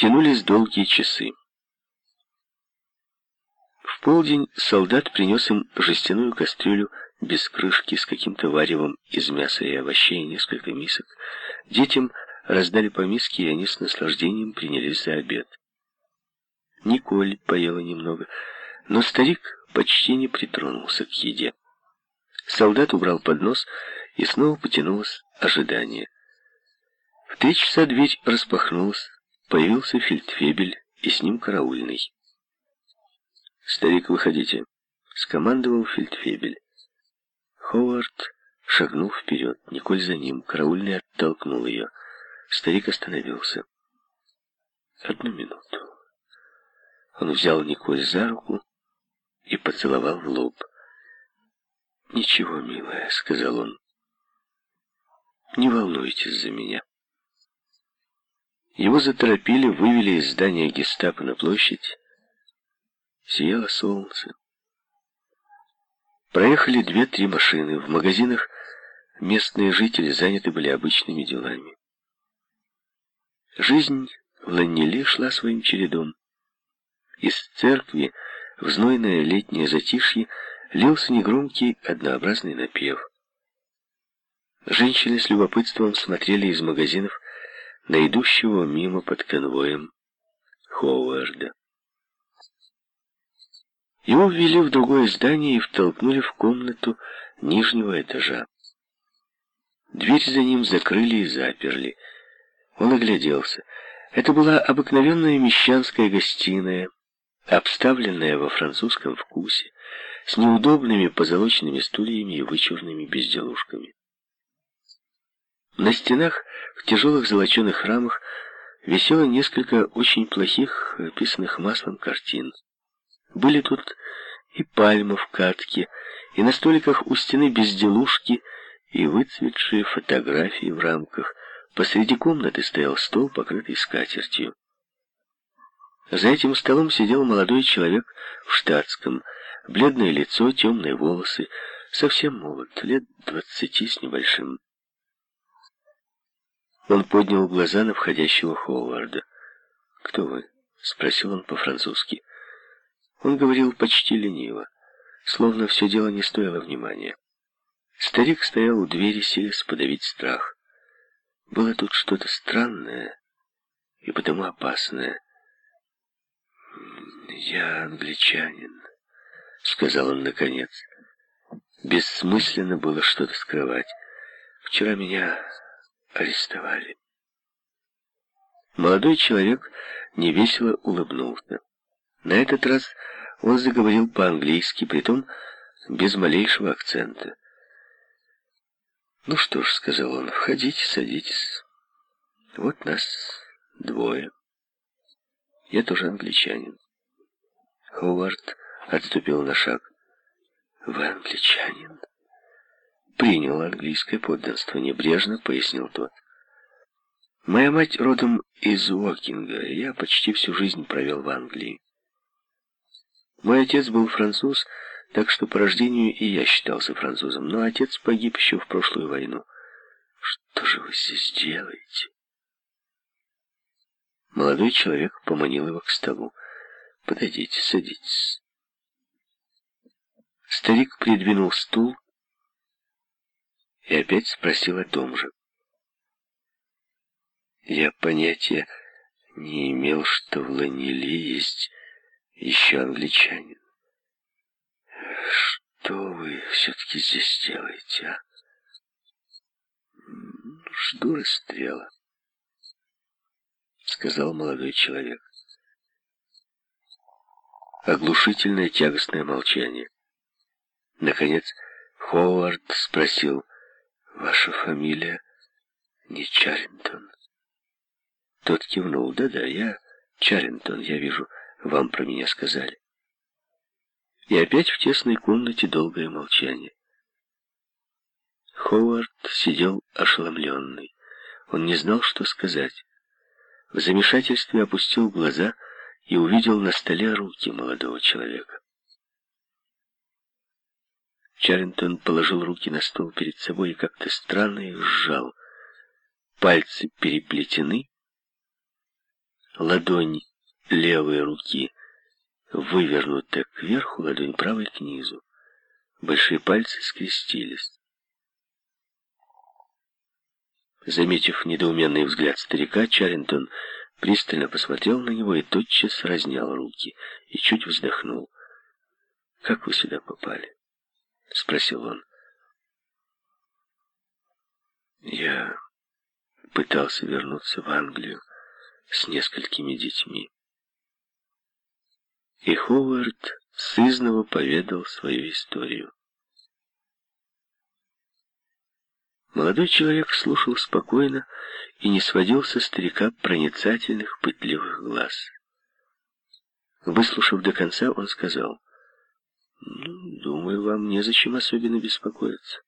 Тянулись долгие часы. В полдень солдат принес им жестяную кастрюлю без крышки с каким-то варевом из мяса и овощей, несколько мисок. Детям раздали по миске, и они с наслаждением принялись за обед. Николь поела немного, но старик почти не притронулся к еде. Солдат убрал поднос, и снова потянулось ожидание. В три часа дверь распахнулась, появился фельдфебель и с ним караульный. «Старик, выходите», — скомандовал фельдфебель. Ховард шагнул вперед, Николь за ним, караульный оттолкнул ее. Старик остановился. «Одну минуту». Он взял Николь за руку и поцеловал в лоб. «Ничего, милая», — сказал он. «Не волнуйтесь за меня». Его заторопили, вывели из здания гестапо на площадь. Сияло солнце. Проехали две-три машины. В магазинах местные жители заняты были обычными делами. Жизнь в Ланнеле шла своим чередом. Из церкви в знойное летнее затишье лился негромкий однообразный напев. Женщины с любопытством смотрели из магазинов на идущего мимо под конвоем Ховарда. Его ввели в другое здание и втолкнули в комнату нижнего этажа. Дверь за ним закрыли и заперли. Он огляделся. Это была обыкновенная мещанская гостиная, обставленная во французском вкусе, с неудобными позолоченными стульями и вычурными безделушками. На стенах в тяжелых золоченых рамах висело несколько очень плохих, описанных маслом картин. Были тут и пальмы в катке, и на столиках у стены безделушки, и выцветшие фотографии в рамках. Посреди комнаты стоял стол, покрытый скатертью. За этим столом сидел молодой человек в штатском, бледное лицо, темные волосы, совсем молод, лет двадцати с небольшим. Он поднял глаза на входящего Ховарда. «Кто вы?» — спросил он по-французски. Он говорил почти лениво, словно все дело не стоило внимания. Старик стоял у двери, силясь подавить страх. Было тут что-то странное и потому опасное. «Я англичанин», — сказал он наконец. Бессмысленно было что-то скрывать. Вчера меня арестовали. Молодой человек невесело улыбнулся. На этот раз он заговорил по-английски, притом без малейшего акцента. «Ну что ж», — сказал он, — «входите, садитесь. Вот нас двое. Я тоже англичанин». Ховард отступил на шаг. «Вы англичанин?» «Принял английское подданство», — небрежно пояснил тот. «Моя мать родом из Уокинга, я почти всю жизнь провел в Англии. Мой отец был француз, так что по рождению и я считался французом, но отец погиб еще в прошлую войну. Что же вы здесь делаете? Молодой человек поманил его к столу. Подойдите, садитесь. Старик придвинул стул и опять спросил о том же. Я понятия не имел, что в Ланиле есть еще англичанин. Что вы все-таки здесь делаете, а? Жду расстрела, сказал молодой человек. Оглушительное тягостное молчание. Наконец, Ховард спросил, «Ваша фамилия не Чаррингтон?» Тот кивнул, «Да-да, я Чаррингтон, я вижу». Вам про меня сказали. И опять в тесной комнате долгое молчание. Ховард сидел ошеломленный. Он не знал, что сказать. В замешательстве опустил глаза и увидел на столе руки молодого человека. Чаррингтон положил руки на стол перед собой и как-то странно их сжал. Пальцы переплетены, Ладонь левой руки вывернута кверху, ладонь правой к низу. Большие пальцы скрестились. Заметив недоуменный взгляд старика, Чаррингтон пристально посмотрел на него и тотчас разнял руки и чуть вздохнул. «Как вы сюда попали?» — спросил он. «Я пытался вернуться в Англию с несколькими детьми». И Ховард сызново поведал свою историю. Молодой человек слушал спокойно и не сводил со старика проницательных, пытливых глаз. Выслушав до конца, он сказал, «Ну, думаю, вам незачем особенно беспокоиться.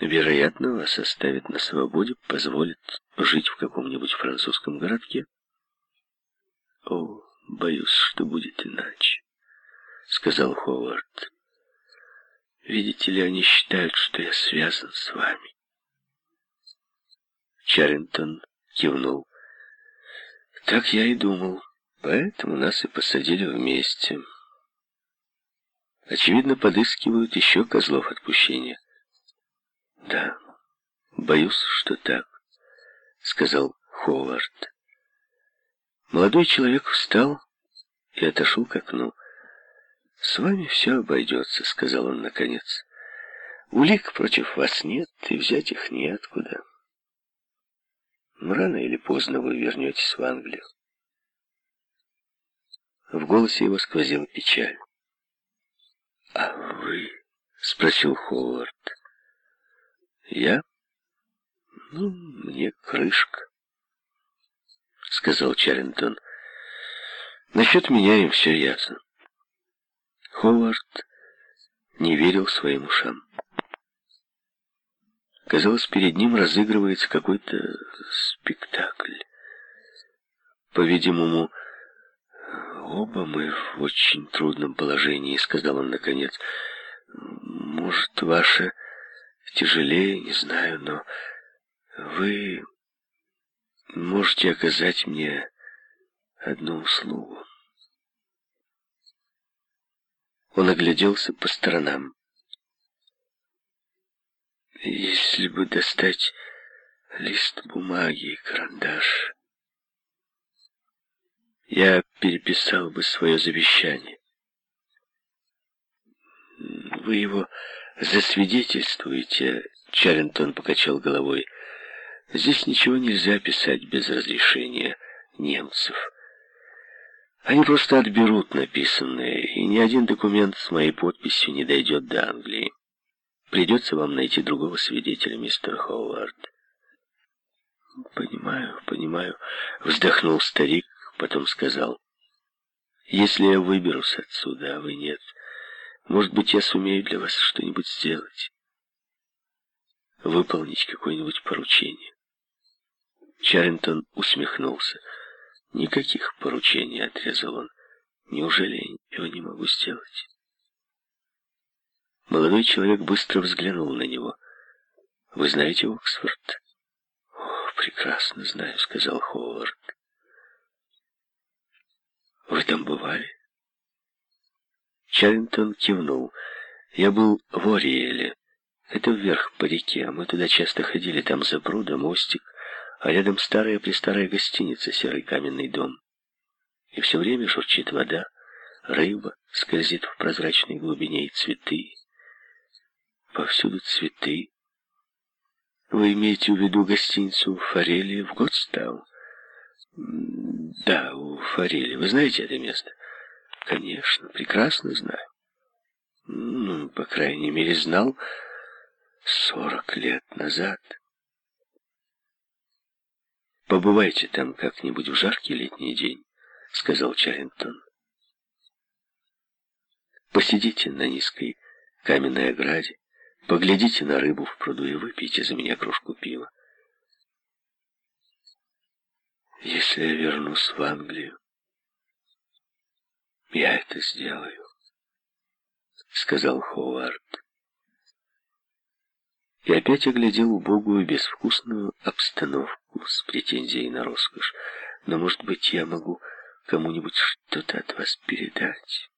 Вероятно, вас оставят на свободе, позволят жить в каком-нибудь французском городке. О, боюсь, что будет иначе», — сказал Ховард. Видите ли, они считают, что я связан с вами. Чаррингтон кивнул. Так я и думал. Поэтому нас и посадили вместе. Очевидно, подыскивают еще козлов отпущения. Да, боюсь, что так, сказал Ховард. Молодой человек встал и отошел к окну. «С вами все обойдется», — сказал он наконец. «Улик против вас нет, и взять их неоткуда. Рано или поздно вы вернетесь в Англию». В голосе его сквозила печаль. «А вы?» — спросил Ховард. «Я? Ну, мне крышка», — сказал Чаррингтон. «Насчет меня им все ясно. Ховард не верил своим ушам. Казалось, перед ним разыгрывается какой-то спектакль. По-видимому, оба мы в очень трудном положении, сказал он наконец. Может, ваше тяжелее, не знаю, но вы можете оказать мне одну услугу. Он огляделся по сторонам. Если бы достать лист бумаги и карандаш, я переписал бы свое завещание. Вы его засвидетельствуете, Чаррингтон покачал головой. Здесь ничего нельзя писать без разрешения немцев. Они просто отберут написанное, и ни один документ с моей подписью не дойдет до Англии. Придется вам найти другого свидетеля, мистер Ховард. Понимаю, понимаю, вздохнул старик, потом сказал. Если я выберусь отсюда, а вы нет, может быть, я сумею для вас что-нибудь сделать. Выполнить какое-нибудь поручение. Чаррингтон усмехнулся. Никаких поручений, отрезал он. Неужели я ничего не могу сделать? Молодой человек быстро взглянул на него. Вы знаете Оксфорд? О, прекрасно знаю, сказал Ховард. Вы там бывали? Чаррингтон кивнул. Я был в Ориэле. Это вверх по реке, мы туда часто ходили, там за прудом мостик а рядом старая-престарая гостиница, серый каменный дом. И все время журчит вода, рыба скользит в прозрачной глубине и цветы. Повсюду цветы. Вы имеете в виду гостиницу Форели в Годстаун? Да, у Форели. Вы знаете это место? Конечно, прекрасно знаю. Ну, по крайней мере, знал сорок лет назад. «Побывайте там как-нибудь в жаркий летний день», — сказал Чаррингтон. «Посидите на низкой каменной ограде, поглядите на рыбу в пруду и выпейте за меня кружку пива. Если я вернусь в Англию, я это сделаю», — сказал Ховард. и опять оглядел убогую, безвкусную обстановку с претензией на роскошь. Но, может быть, я могу кому-нибудь что-то от вас передать?